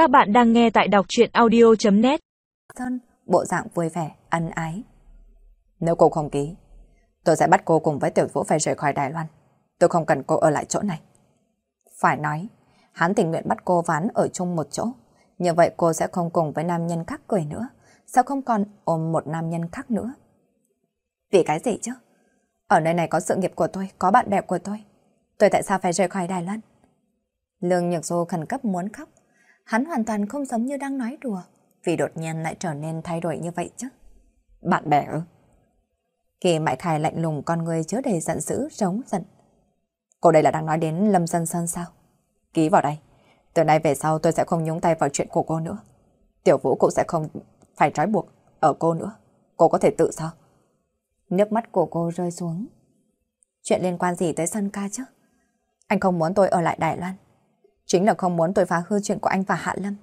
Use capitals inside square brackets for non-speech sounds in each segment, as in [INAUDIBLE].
Các bạn đang nghe tại đọc chuyện audio.net Thân, bộ dạng vui vẻ, ân ái. Nếu cô không ký, tôi sẽ bắt cô cùng với Tiểu Vũ phải rời khỏi Đài Loan. Tôi không cần cô ở lại chỗ này. Phải nói, hắn tình nguyện bắt cô ván ở chung một chỗ. Như vậy cô sẽ không cùng với nam nhân khác cười nữa. sao không còn ôm một nam nhân khác nữa. Vì cái gì chứ? Ở nơi này có sự nghiệp của tôi, có bạn bè của tôi. Tôi tại sao phải rời khỏi Đài Loan? Lương Nhược Du khẩn cấp muốn khóc. Hắn hoàn toàn không giống như đang nói đùa, vì đột nhiên lại trở nên thay đổi như vậy chứ. Bạn bè ư? Kỳ Mại Khải lạnh lùng con người chứa đầy giận dữ, rống giận. Cô đây là đang nói đến Lâm Dân Sơn sao? Ký vào đây. Từ nay về sau tôi sẽ không nhúng tay vào chuyện của cô nữa. Tiểu Vũ cũng sẽ không phải trói buộc ở cô nữa. Cô có thể tự sao? Nước mắt của cô rơi xuống. Chuyện liên quan gì tới Sơn ca chứ? Anh không muốn tôi ở lại Đài Loan. Chính là không muốn tôi phá hư chuyện của anh và Hạ Lâm.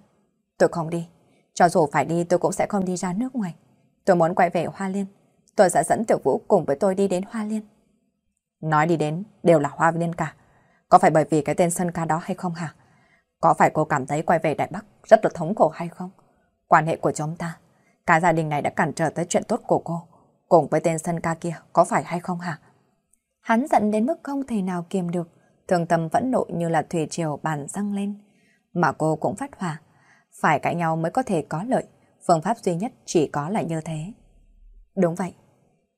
Tôi không đi. Cho dù phải đi tôi cũng sẽ không đi ra nước ngoài. Tôi muốn quay về Hoa Liên. Tôi sẽ dẫn Tiểu Vũ cùng với tôi đi đến Hoa Liên. Nói đi đến đều là Hoa Liên cả. Có phải bởi vì cái tên sân ca đó hay không hả? Có phải cô cảm thấy quay về Đại Bắc rất là thống khổ hay không? Quan hệ của chúng ta, cả gia đình này đã cản trở tới chuyện tốt của cô. Cùng với tên sân ca kia, có phải hay không hả? Hắn giận đến mức không thể nào kiềm được. Thường tâm vẫn nộ như là thủy triều bàn răng lên. Mà cô cũng phát hỏa. Phải cãi nhau mới có thể có lợi. Phương pháp duy nhất chỉ có là như thế. Đúng vậy.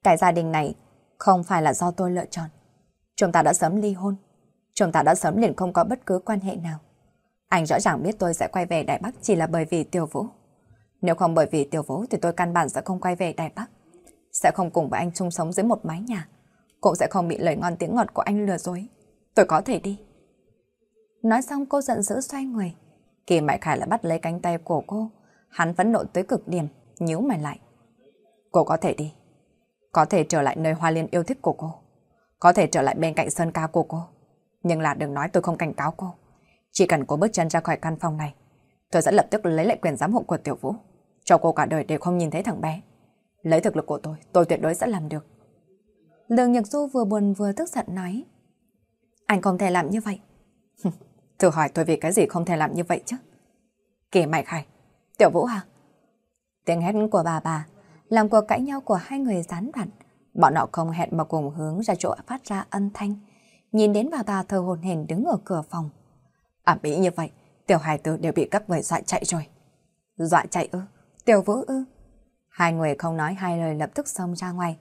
Cái gia đình này, không phải là do tôi lựa chọn. Chúng ta đã sớm ly hôn. Chúng ta đã sớm liền không có bất cứ quan hệ nào. Anh rõ ràng biết tôi sẽ quay về đại Bắc chỉ là bởi vì Tiểu Vũ. Nếu không bởi vì Tiểu Vũ thì tôi căn bản sẽ không quay về đại Bắc. Sẽ không cùng với anh chung sống dưới một mái nhà. Cũng sẽ không bị lời ngon tiếng ngọt của anh lừa dối. Tôi có thể đi. Nói xong cô giận dữ xoay người. Kỳ Mại Khải lại bắt lấy cánh tay của cô. Hắn phẫn nộ tới cực điểm, nhíu mày lại. Cô có thể đi. Có thể trở lại nơi Hoa Liên yêu thích của cô. Có thể trở lại bên cạnh Sơn Ca của cô. Nhưng là đừng nói tôi không cảnh cáo cô. Chỉ cần cô bước chân ra khỏi căn phòng này, tôi sẽ lập tức lấy lại quyền giám hộ của Tiểu Vũ. Cho cô cả đời đều không nhìn thấy thằng bé. Lấy thực lực của tôi, tôi tuyệt đối sẽ làm được. Lương Nhật Du vừa buồn vừa tức giận nói. Anh không thể làm như vậy. [LAUGHS] Thử hỏi tôi vì cái gì không thể làm như vậy chứ? Kỳ mày khai, Tiểu Vũ à? Tiếng hét của bà bà làm cuộc cãi nhau của hai người gián đoạn. Bọn họ không hẹn mà cùng hướng ra chỗ phát ra âm thanh. Nhìn đến bà bà thờ hồn hển đứng ở cửa phòng. Ảm mỹ như vậy, tiểu hài tử đều bị các người dọa chạy rồi. Dọa chạy ư? Tiểu Vũ ư? Hai người không nói hai lời lập tức xông ra ngoài.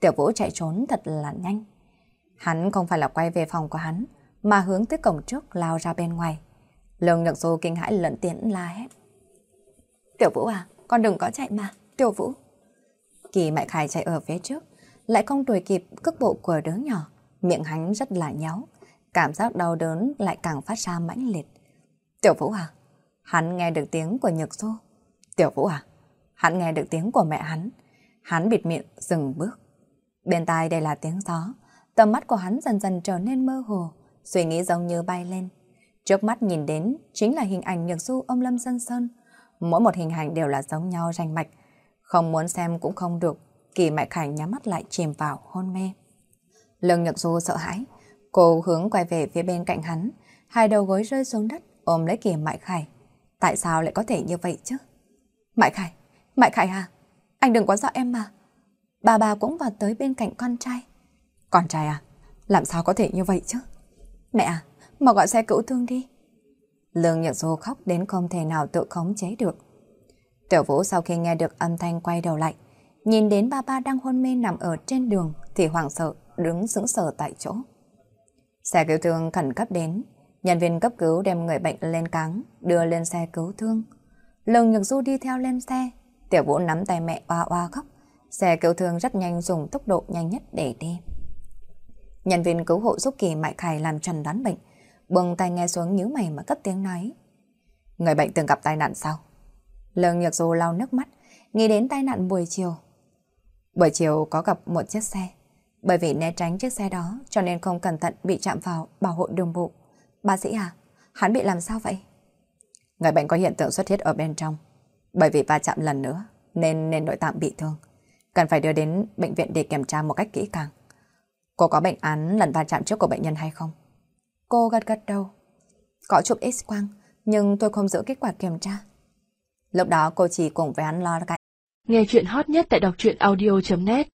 Tiểu Vũ chạy trốn thật là nhanh. Hắn không phải là quay về phòng của hắn, mà hướng tới cổng trước lao ra bên ngoài. Lương Nhật Du kinh hãi lẫn tiến la hét. Tiểu Vũ à, con đừng có chạy mà, Tiểu Vũ. Kỳ Mại Khải chạy ở phía trước, lại không đuổi kịp cước bộ của đứa nhỏ, miệng hắn rất là nhéo, cảm giác đau đớn lại càng phát ra mãnh liệt. Tiểu Vũ à, hắn nghe được tiếng của Nhật Du. Tiểu Vũ à, hắn nghe được tiếng của mẹ hắn. Hắn bịt miệng dừng bước. Bên tai đây là tiếng gió, tầm mắt của hắn dần dần trở nên mơ hồ, suy nghĩ giống như bay lên. Trước mắt nhìn đến chính là hình ảnh nhược Du ông Lâm Sơn Sơn. Mỗi một hình ảnh đều là giống nhau rành mạch. Không muốn xem cũng không được, Kỳ Mại Khải nhắm mắt lại chìm vào hôn mê. Lương nhược Du sợ hãi, cô hướng quay về phía bên cạnh hắn, hai đầu gối rơi xuống đất ôm lấy Kỳ Mại Khải. Tại sao lại có thể như vậy chứ? Mại Khải, Mại Khải à, anh đừng quá sợ em mà. Bà bà cũng vào tới bên cạnh con trai. Con trai à, làm sao có thể như vậy chứ? Mẹ à, mà gọi xe cứu thương đi. Lương Nhật Du khóc đến không thể nào tự khống chế được. Tiểu Vũ sau khi nghe được âm thanh quay đầu lại, nhìn đến ba ba đang hôn mê nằm ở trên đường thì hoảng sợ, đứng sững sờ tại chỗ. Xe cứu thương khẩn cấp đến, nhân viên cấp cứu đem người bệnh lên cáng, đưa lên xe cứu thương. Lương Nhật Du đi theo lên xe, Tiểu Vũ nắm tay mẹ oa oa khóc. Xe cứu thương rất nhanh dùng tốc độ nhanh nhất để đi. Nhân viên cứu hộ giúp Kỳ Mại Khải làm trần đoán bệnh, buông tay nghe xuống nhíu mày mà cất tiếng nói. Người bệnh từng gặp tai nạn sao? Lương Nhược Du lau nước mắt, nghĩ đến tai nạn buổi chiều. Buổi chiều có gặp một chiếc xe, bởi vì né tránh chiếc xe đó cho nên không cẩn thận bị chạm vào bảo hộ đường bộ. Bác sĩ à, hắn bị làm sao vậy? Người bệnh có hiện tượng xuất huyết ở bên trong, bởi vì va chạm lần nữa nên nên nội tạng bị thương. Cần phải đưa đến bệnh viện để kiểm tra một cách kỹ càng. Cô có bệnh án lần va chạm trước của bệnh nhân hay không? Cô gật gật đầu. Có chụp x-quang, Nhưng tôi không giữ kết quả kiểm tra. Lúc đó cô chỉ cùng với hắn lo cái. Nghe chuyện hot nhất tại đọc truyện audio.net